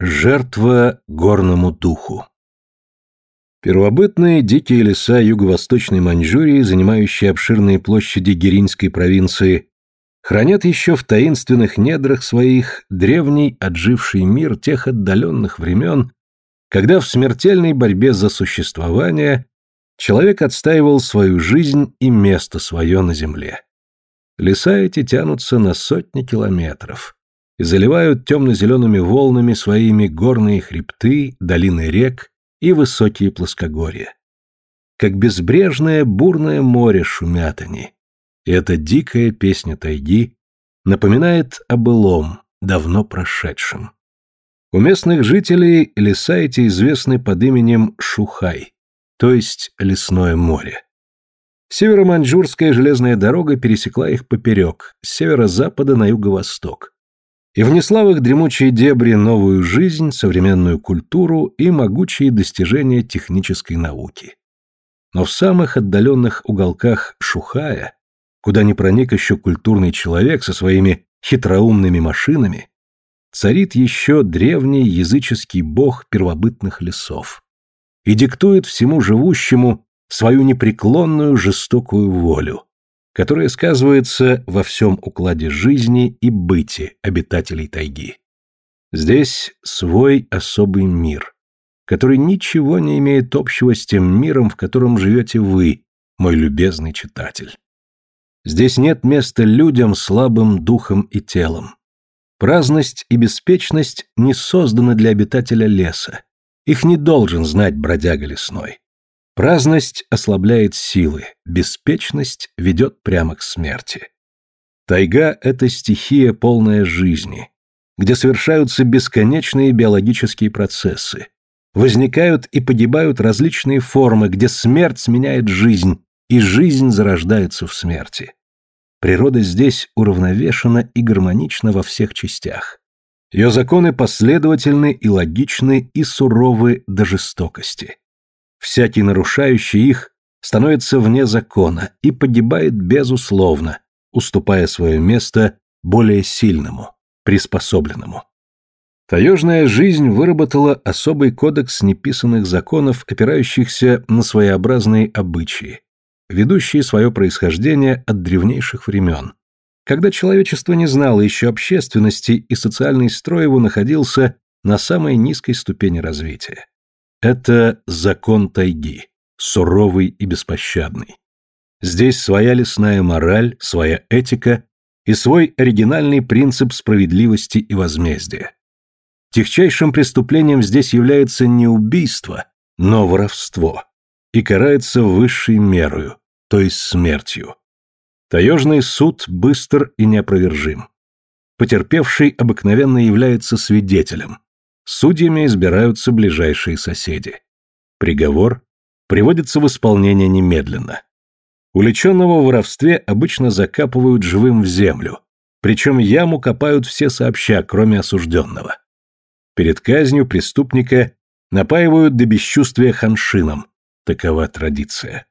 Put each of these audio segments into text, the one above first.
Жертва горному духу. Первобытные дикие леса юго-восточной Маньчжурии, занимающие обширные площади Гиринской провинции, хранят еще в таинственных недрах своих древний отживший мир тех отдаленных времен, когда в смертельной борьбе за существование человек отстаивал свою жизнь и место свое на земле. Леса эти тянутся на сотни километров и заливают темно-зелеными волнами своими горные хребты, долины рек и высокие плоскогорья. Как безбрежное бурное море шумят они, и эта дикая песня тайги напоминает о былом, давно прошедшем. У местных жителей леса эти известны под именем Шухай, то есть лесное море. Северо-Маньчжурская железная дорога пересекла их поперек, с северо-запада на юго-восток, и внесла в их дремучие дебри новую жизнь, современную культуру и могучие достижения технической науки. Но в самых отдаленных уголках Шухая, куда не проник еще культурный человек со своими хитроумными машинами, царит еще древний языческий бог первобытных лесов и диктует всему живущему свою непреклонную жестокую волю, которая сказывается во всем укладе жизни и быте обитателей тайги. Здесь свой особый мир, который ничего не имеет общего с тем миром, в котором живете вы, мой любезный читатель. Здесь нет места людям слабым духом и телом. Праздность и беспечность не созданы для обитателя леса. Их не должен знать бродяга лесной. Праздность ослабляет силы, беспечность ведет прямо к смерти. Тайга – это стихия, полная жизни, где совершаются бесконечные биологические процессы, возникают и погибают различные формы, где смерть сменяет жизнь, и жизнь зарождается в смерти. Природа здесь уравновешена и гармонична во всех частях. Ее законы последовательны и логичны и суровы до жестокости. Всякий нарушающий их становится вне закона и погибает безусловно, уступая свое место более сильному, приспособленному. Таежная жизнь выработала особый кодекс неписанных законов, опирающихся на своеобразные обычаи, ведущие свое происхождение от древнейших времен, когда человечество не знало еще общественности и социальный строй его находился на самой низкой ступени развития. Это закон тайги, суровый и беспощадный. Здесь своя лесная мораль, своя этика и свой оригинальный принцип справедливости и возмездия. Тихчайшим преступлением здесь является не убийство, но воровство, и карается высшей мерою, то есть смертью. Таежный суд быстр и неопровержим. Потерпевший обыкновенно является свидетелем, Судьями избираются ближайшие соседи. Приговор приводится в исполнение немедленно. Уличенного в воровстве обычно закапывают живым в землю, причем яму копают все сообща, кроме осужденного. Перед казнью преступника напаивают до бесчувствия ханшином. Такова традиция.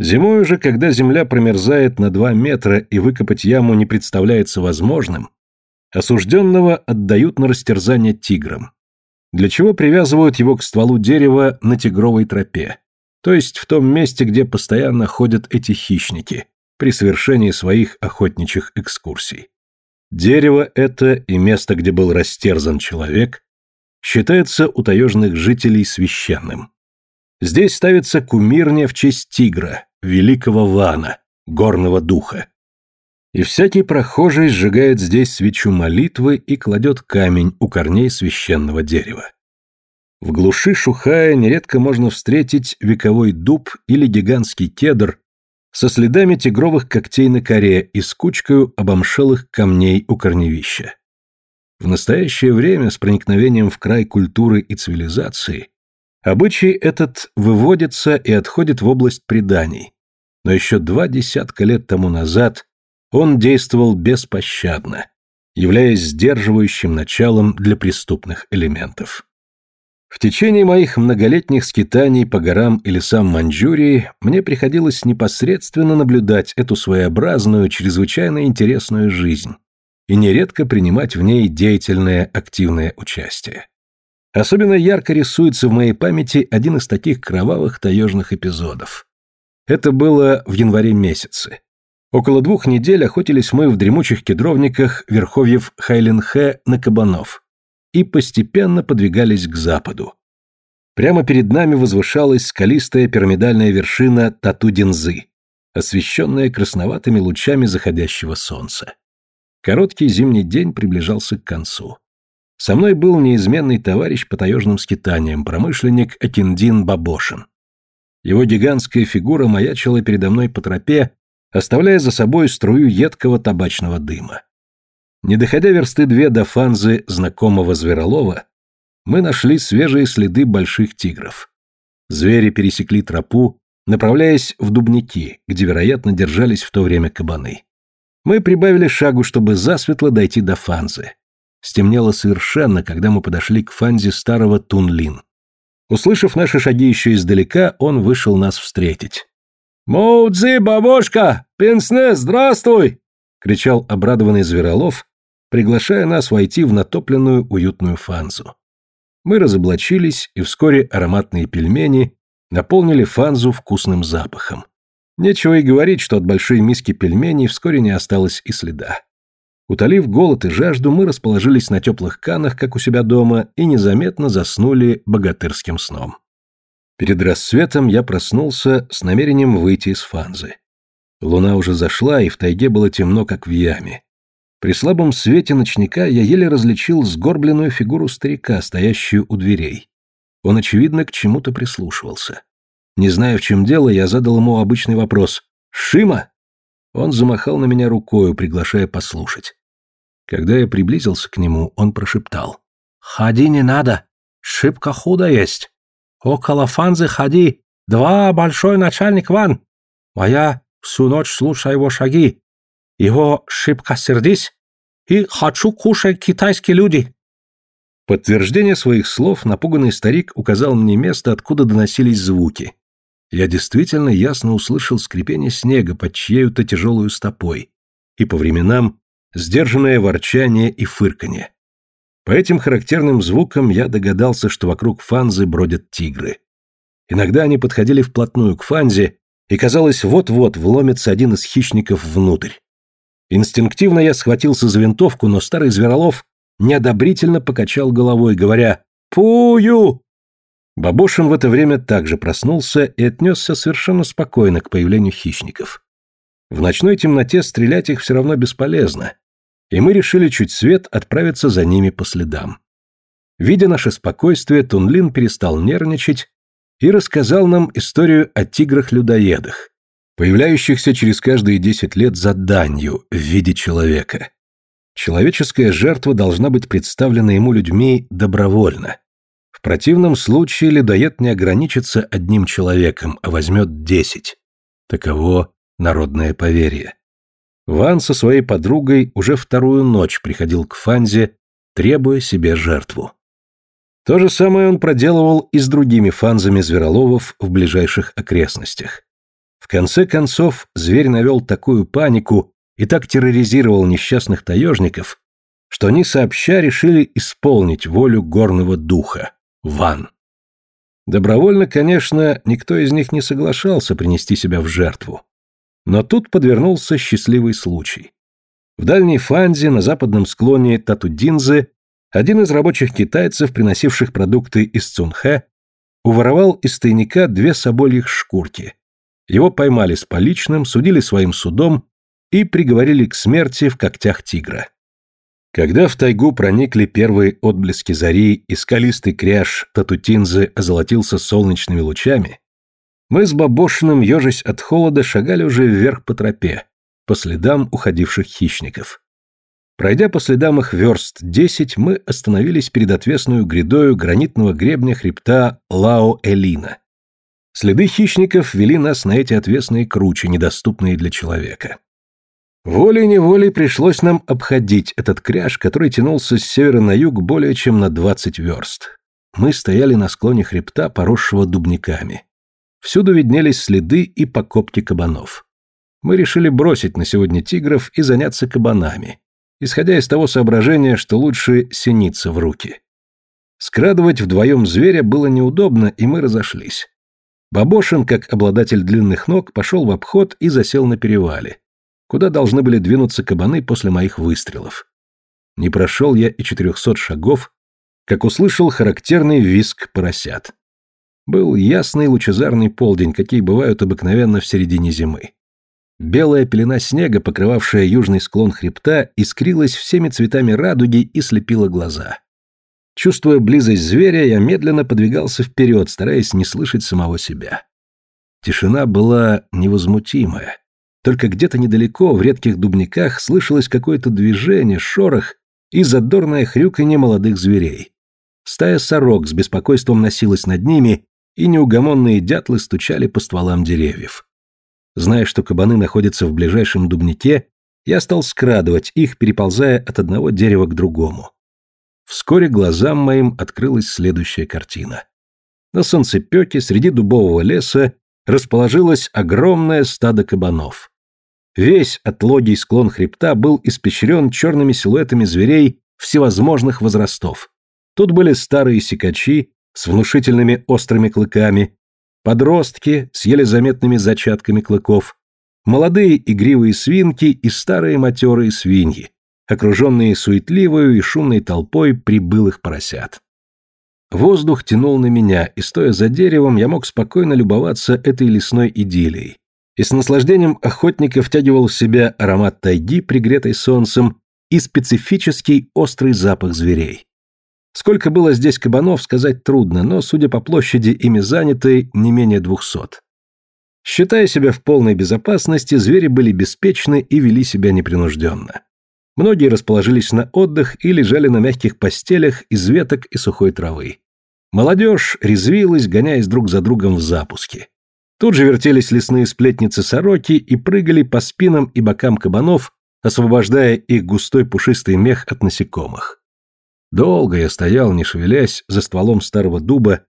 Зимой же, когда земля промерзает на два метра и выкопать яму не представляется возможным, Осужденного отдают на растерзание тиграм, для чего привязывают его к стволу дерева на тигровой тропе, то есть в том месте, где постоянно ходят эти хищники при совершении своих охотничьих экскурсий. Дерево это и место, где был растерзан человек, считается у таежных жителей священным. Здесь ставится кумирня в честь тигра, великого вана, горного духа. И всякий прохожий сжигает здесь свечу молитвы и кладет камень у корней священного дерева. В глуши Шухая нередко можно встретить вековой дуб или гигантский кедр со следами тигровых когтей на коре и с кучкою обомшелых камней у корневища. В настоящее время с проникновением в край культуры и цивилизации обычай этот выводится и отходит в область преданий, но еще два десятка лет тому назад он действовал беспощадно, являясь сдерживающим началом для преступных элементов. В течение моих многолетних скитаний по горам и лесам Маньчжурии мне приходилось непосредственно наблюдать эту своеобразную, чрезвычайно интересную жизнь и нередко принимать в ней деятельное активное участие. Особенно ярко рисуется в моей памяти один из таких кровавых таежных эпизодов. Это было в январе месяце. Около двух недель охотились мы в дремучих кедровниках верховьев Хайленхэ на кабанов и постепенно подвигались к западу. Прямо перед нами возвышалась скалистая пирамидальная вершина Тату-Динзы, освещенная красноватыми лучами заходящего солнца. Короткий зимний день приближался к концу. Со мной был неизменный товарищ по таежным скитаниям, промышленник Акиндин Бабошин. Его гигантская фигура маячила передо мной по тропе, оставляя за собой струю едкого табачного дыма. Не доходя версты две до фанзы знакомого Зверолова, мы нашли свежие следы больших тигров. Звери пересекли тропу, направляясь в дубники, где, вероятно, держались в то время кабаны. Мы прибавили шагу, чтобы засветло дойти до фанзы. Стемнело совершенно, когда мы подошли к фанзе старого Тунлин. Услышав наши шаги еще издалека, он вышел нас встретить. «Моудзи, бабушка! Пенсне, здравствуй!» — кричал обрадованный Зверолов, приглашая нас войти в натопленную уютную фанзу. Мы разоблачились, и вскоре ароматные пельмени наполнили фанзу вкусным запахом. Нечего и говорить, что от большой миски пельменей вскоре не осталось и следа. Утолив голод и жажду, мы расположились на теплых канах, как у себя дома, и незаметно заснули богатырским сном. Перед рассветом я проснулся с намерением выйти из фанзы. Луна уже зашла, и в тайге было темно, как в яме. При слабом свете ночника я еле различил сгорбленную фигуру старика, стоящую у дверей. Он, очевидно, к чему-то прислушивался. Не зная, в чем дело, я задал ему обычный вопрос. «Шима?» Он замахал на меня рукою, приглашая послушать. Когда я приблизился к нему, он прошептал. «Ходи не надо, шибко худо есть. Около фанзы ходи, два большой начальник ван. А я всю ночь слушаю его шаги. Его шибко сердись и хочу кушать китайские люди». Подтверждение своих слов напуганный старик указал мне место, откуда доносились звуки я действительно ясно услышал скрипение снега под чьею-то тяжелую стопой и по временам сдержанное ворчание и фырканье. По этим характерным звукам я догадался, что вокруг фанзы бродят тигры. Иногда они подходили вплотную к фанзе, и казалось, вот-вот вломится один из хищников внутрь. Инстинктивно я схватился за винтовку, но старый Зверолов неодобрительно покачал головой, говоря «Пую!» Бабошин в это время также проснулся и отнесся совершенно спокойно к появлению хищников. В ночной темноте стрелять их все равно бесполезно, и мы решили чуть свет отправиться за ними по следам. Видя наше спокойствие, Тунлин перестал нервничать и рассказал нам историю о тиграх-людоедах, появляющихся через каждые десять лет за данью в виде человека. Человеческая жертва должна быть представлена ему людьми добровольно – противном случае ледоед не ограничится одним человеком, а возьмет десять. Таково народное поверье. Ван со своей подругой уже вторую ночь приходил к Фанзе, требуя себе жертву. То же самое он проделывал и с другими фанзами звероловов в ближайших окрестностях. В конце концов, зверь навел такую панику и так терроризировал несчастных таежников, что они сообща решили исполнить волю горного духа. Ван. Добровольно, конечно, никто из них не соглашался принести себя в жертву. Но тут подвернулся счастливый случай. В дальней Фанзе, на западном склоне Татудинзы, один из рабочих китайцев, приносивших продукты из Цунхэ, уворовал из тайника две собольих шкурки. Его поймали с поличным, судили своим судом и приговорили к смерти в когтях тигра. Когда в тайгу проникли первые отблески зари и скалистый кряж Татутинзы озолотился солнечными лучами, мы с Бабошиным, ежась от холода, шагали уже вверх по тропе, по следам уходивших хищников. Пройдя по следам их верст десять, мы остановились перед отвесную грядою гранитного гребня хребта Лао-Элина. Следы хищников вели нас на эти отвесные кручи, недоступные для человека. Волей-неволей пришлось нам обходить этот кряж, который тянулся с севера на юг более чем на двадцать верст. Мы стояли на склоне хребта, поросшего дубниками. Всюду виднелись следы и покопки кабанов. Мы решили бросить на сегодня тигров и заняться кабанами, исходя из того соображения, что лучше синиться в руки. Скрадывать вдвоем зверя было неудобно, и мы разошлись. Бабошин, как обладатель длинных ног, пошел в обход и засел на перевале, куда должны были двинуться кабаны после моих выстрелов. Не прошел я и четырехсот шагов, как услышал характерный визг поросят. Был ясный лучезарный полдень, какие бывают обыкновенно в середине зимы. Белая пелена снега, покрывавшая южный склон хребта, искрилась всеми цветами радуги и слепила глаза. Чувствуя близость зверя, я медленно подвигался вперед, стараясь не слышать самого себя. Тишина была невозмутимая. Только где-то недалеко, в редких дубниках, слышалось какое-то движение, шорох и задорное хрюканье молодых зверей. Стая сорок с беспокойством носилась над ними, и неугомонные дятлы стучали по стволам деревьев. Зная, что кабаны находятся в ближайшем дубнике, я стал скрадывать их, переползая от одного дерева к другому. Вскоре глазам моим открылась следующая картина. На солнцепеке среди дубового леса расположилось огромное стадо кабанов. Весь отлогий склон хребта был испещрен черными силуэтами зверей всевозможных возрастов. Тут были старые сикачи с внушительными острыми клыками, подростки с еле заметными зачатками клыков, молодые игривые свинки и старые матерые свиньи, окруженные суетливой и шумной толпой прибылых поросят. Воздух тянул на меня, и, стоя за деревом, я мог спокойно любоваться этой лесной идиллией, и с наслаждением охотника втягивал в себя аромат тайги, пригретой солнцем, и специфический острый запах зверей. Сколько было здесь кабанов, сказать трудно, но, судя по площади, ими заняты не менее двухсот. Считая себя в полной безопасности, звери были беспечны и вели себя непринужденно. Многие расположились на отдых и лежали на мягких постелях из веток и сухой травы. Молодежь резвилась, гоняясь друг за другом в запуске. Тут же вертелись лесные сплетницы-сороки и прыгали по спинам и бокам кабанов, освобождая их густой пушистый мех от насекомых. Долго я стоял, не шевелясь, за стволом старого дуба,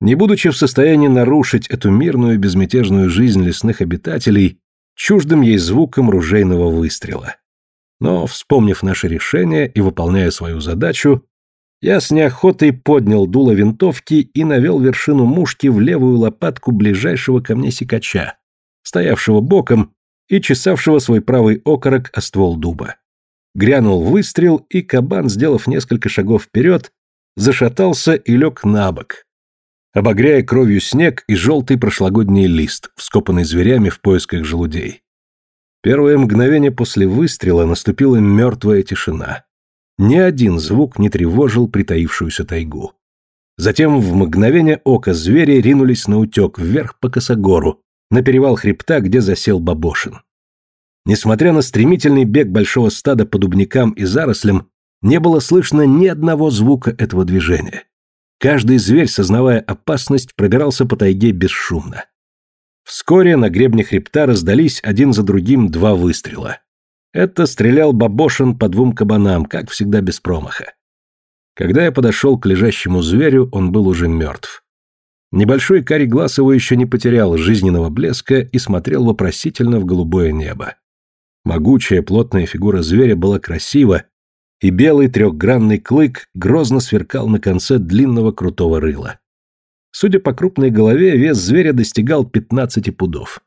не будучи в состоянии нарушить эту мирную безмятежную жизнь лесных обитателей чуждым ей звуком ружейного выстрела. Но, вспомнив наше решение и выполняя свою задачу, я с неохотой поднял дуло винтовки и навел вершину мушки в левую лопатку ближайшего ко мне сикача, стоявшего боком и чесавшего свой правый окорок о ствол дуба. Грянул выстрел, и кабан, сделав несколько шагов вперед, зашатался и лег на бок, обогряя кровью снег и желтый прошлогодний лист, вскопанный зверями в поисках желудей. Первое мгновение после выстрела наступила мертвая тишина. Ни один звук не тревожил притаившуюся тайгу. Затем в мгновение ока звери ринулись на утек вверх по косогору, на перевал хребта, где засел Бабошин. Несмотря на стремительный бег большого стада по дубникам и зарослям, не было слышно ни одного звука этого движения. Каждый зверь, сознавая опасность, пробирался по тайге бесшумно. Вскоре на гребне хребта раздались один за другим два выстрела. Это стрелял Бабошин по двум кабанам, как всегда без промаха. Когда я подошел к лежащему зверю, он был уже мертв. Небольшой карий глаз его еще не потерял жизненного блеска и смотрел вопросительно в голубое небо. Могучая плотная фигура зверя была красива, и белый трехгранный клык грозно сверкал на конце длинного крутого рыла. Судя по крупной голове, вес зверя достигал 15 пудов.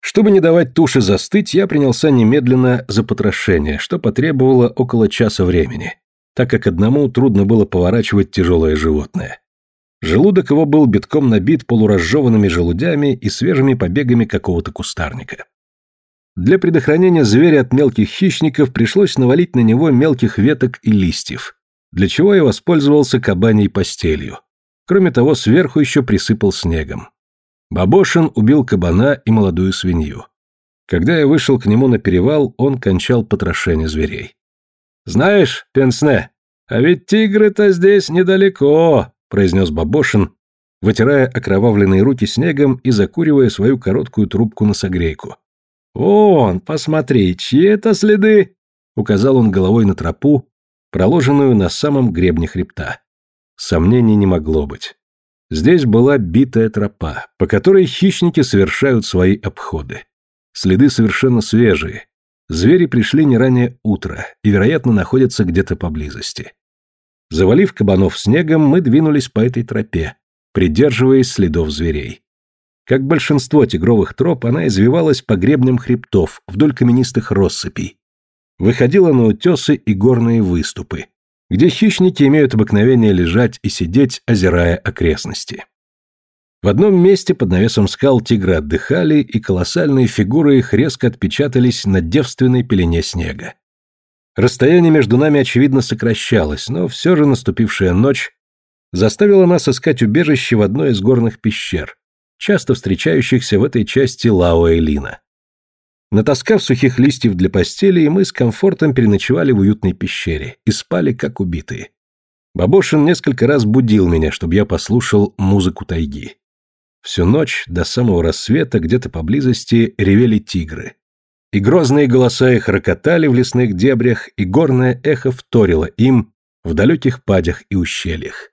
Чтобы не давать туше застыть, я принялся немедленно за потрошение, что потребовало около часа времени, так как одному трудно было поворачивать тяжелое животное. Желудок его был битком набит полуразжеванными желудями и свежими побегами какого-то кустарника. Для предохранения зверя от мелких хищников пришлось навалить на него мелких веток и листьев, для чего я воспользовался кабаней постелью. Кроме того, сверху еще присыпал снегом. Бабошин убил кабана и молодую свинью. Когда я вышел к нему на перевал, он кончал потрошение зверей. «Знаешь, Пенсне, а ведь тигры-то здесь недалеко», — произнес Бабошин, вытирая окровавленные руки снегом и закуривая свою короткую трубку на согрейку. «Вон, посмотри, чьи это следы?» — указал он головой на тропу, проложенную на самом гребне хребта. Сомнений не могло быть. Здесь была битая тропа, по которой хищники совершают свои обходы. Следы совершенно свежие. Звери пришли не ранее утра и, вероятно, находятся где-то поблизости. Завалив кабанов снегом, мы двинулись по этой тропе, придерживаясь следов зверей. Как большинство тигровых троп, она извивалась по гребням хребтов, вдоль каменистых россыпей. Выходила на утесы и горные выступы, где хищники имеют обыкновение лежать и сидеть, озирая окрестности. В одном месте под навесом скал тигры отдыхали, и колоссальные фигуры их резко отпечатались на девственной пелене снега. Расстояние между нами, очевидно, сокращалось, но все же наступившая ночь заставила нас искать убежище в одной из горных пещер, часто встречающихся в этой части Лао-Элина. Натаскав сухих листьев для постели, мы с комфортом переночевали в уютной пещере и спали как убитые. Бабошин несколько раз будил меня, чтобы я послушал музыку тайги. Всю ночь до самого рассвета где-то поблизости ревели тигры. И грозные голоса их рокотали в лесных дебрях, и горное эхо вторило им в далеких падях и ущельях.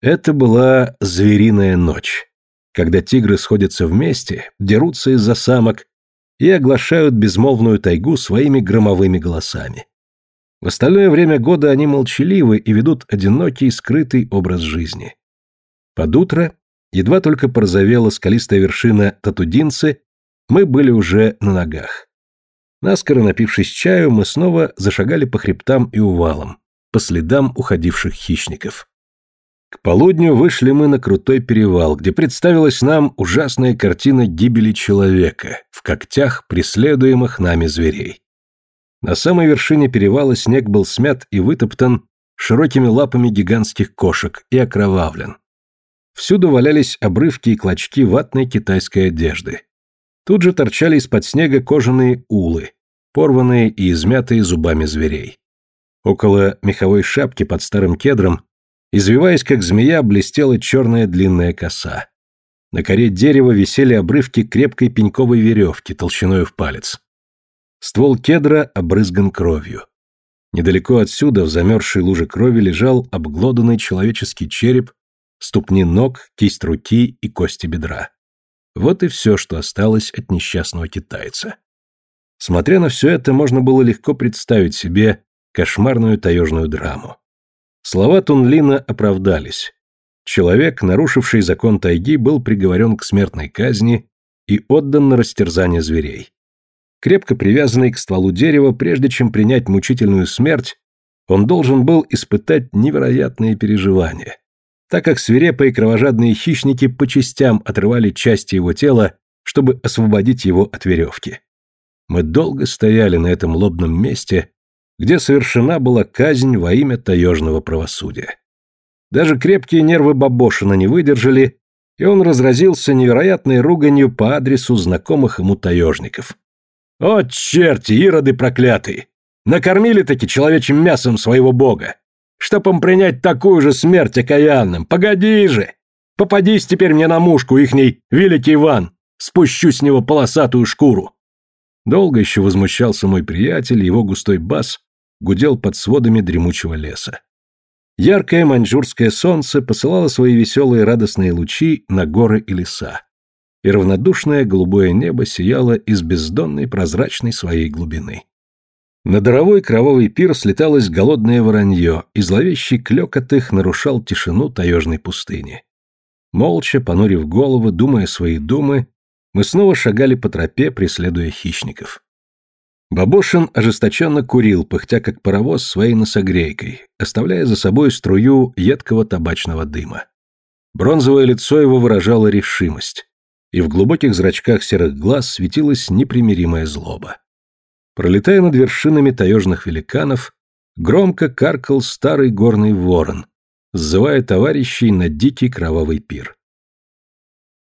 Это была звериная ночь, когда тигры сходятся вместе, дерутся из-за самок и оглашают безмолвную тайгу своими громовыми голосами. В остальное время года они молчаливы и ведут одинокий, скрытый образ жизни. Под утро Едва только порозовела скалистая вершина Татудинцы, мы были уже на ногах. Наскоро напившись чаю, мы снова зашагали по хребтам и увалам, по следам уходивших хищников. К полудню вышли мы на крутой перевал, где представилась нам ужасная картина гибели человека в когтях преследуемых нами зверей. На самой вершине перевала снег был смят и вытоптан широкими лапами гигантских кошек и окровавлен. Всюду валялись обрывки и клочки ватной китайской одежды. Тут же торчали из-под снега кожаные улы, порванные и измятые зубами зверей. Около меховой шапки под старым кедром, извиваясь как змея, блестела черная длинная коса. На коре дерева висели обрывки крепкой пеньковой веревки толщиной в палец. Ствол кедра обрызган кровью. Недалеко отсюда в замерзшей луже крови лежал обглоданный человеческий череп ступни ног, кисть руки и кости бедра. Вот и все, что осталось от несчастного китайца. Смотря на все это, можно было легко представить себе кошмарную таежную драму. Слова Тунлина оправдались. Человек, нарушивший закон тайги, был приговорен к смертной казни и отдан на растерзание зверей. Крепко привязанный к стволу дерева, прежде чем принять мучительную смерть, он должен был испытать невероятные переживания так как свирепые кровожадные хищники по частям отрывали части его тела, чтобы освободить его от веревки. Мы долго стояли на этом лобном месте, где совершена была казнь во имя таежного правосудия. Даже крепкие нервы Бабошина не выдержали, и он разразился невероятной руганью по адресу знакомых ему таежников. «О, черти, ироды проклятые! Накормили-таки человечьим мясом своего бога! чтоб им принять такую же смерть окаянным. Погоди же! Попадись теперь мне на мушку, ихний великий Иван! Спущу с него полосатую шкуру!» Долго еще возмущался мой приятель, его густой бас гудел под сводами дремучего леса. Яркое маньчжурское солнце посылало свои веселые радостные лучи на горы и леса, и равнодушное голубое небо сияло из бездонной прозрачной своей глубины. На даровой кровавый пир слеталось голодное воронье, и зловещий клёкот их нарушал тишину таежной пустыни. Молча, понурив голову, думая свои думы, мы снова шагали по тропе, преследуя хищников. Бабошин ожесточенно курил, пыхтя как паровоз своей носогрейкой, оставляя за собой струю едкого табачного дыма. Бронзовое лицо его выражало решимость, и в глубоких зрачках серых глаз светилась непримиримая злоба. Пролетая над вершинами таежных великанов, громко каркал старый горный ворон, сзывая товарищей на дикий кровавый пир.